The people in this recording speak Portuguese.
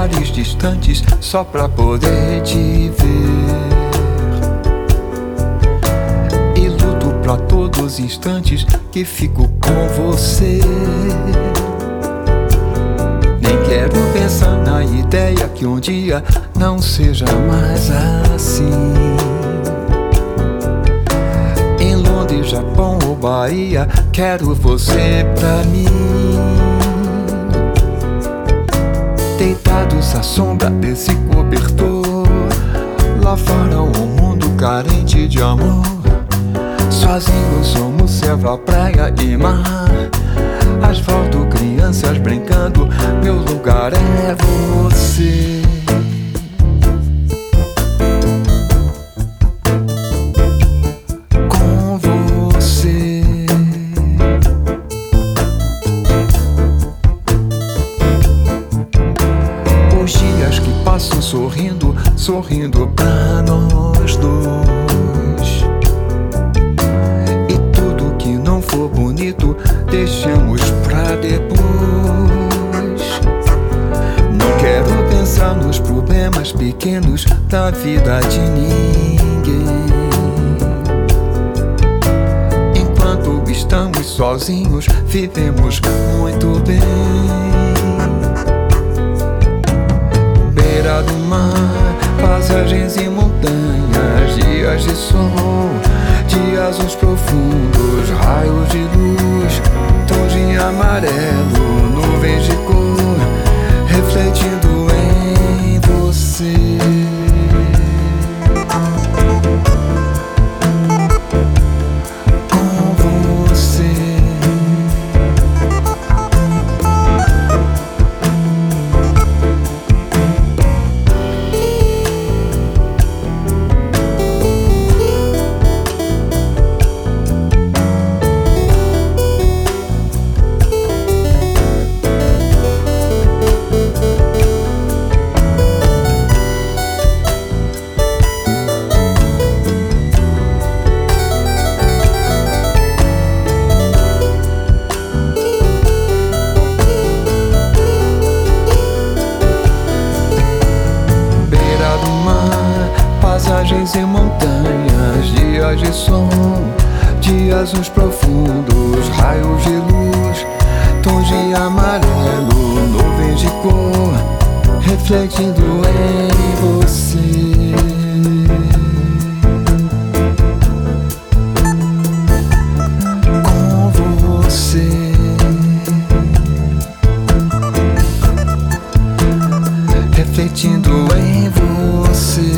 lugares distantes só pra poder te ver. E luto pra todos os instantes que fico com você. Nem quero pensar na ideia que um dia não seja mais assim. Em Londres, Japão ou Bahia, quero você pra mim. Deitados à sombra desse cobertor, lá fora o mundo carente de amor. Sozinhos somos selva, praia e mar. Asfalto, crianças brincando, meu lugar é você. Sorrindo, sorrindo pra nós dois. E tudo que não for bonito, deixamos pra depois. Não quero pensar nos problemas pequenos da vida de ninguém. Enquanto estamos sozinhos, vivemos muito bem. Do mar, passagens em montanhas, dias de sol, dias uns profundos, raios de azuis profundos, raios de luz, tons de amarelo, nuvens de cor, refletindo em você. Com você. Refletindo em você.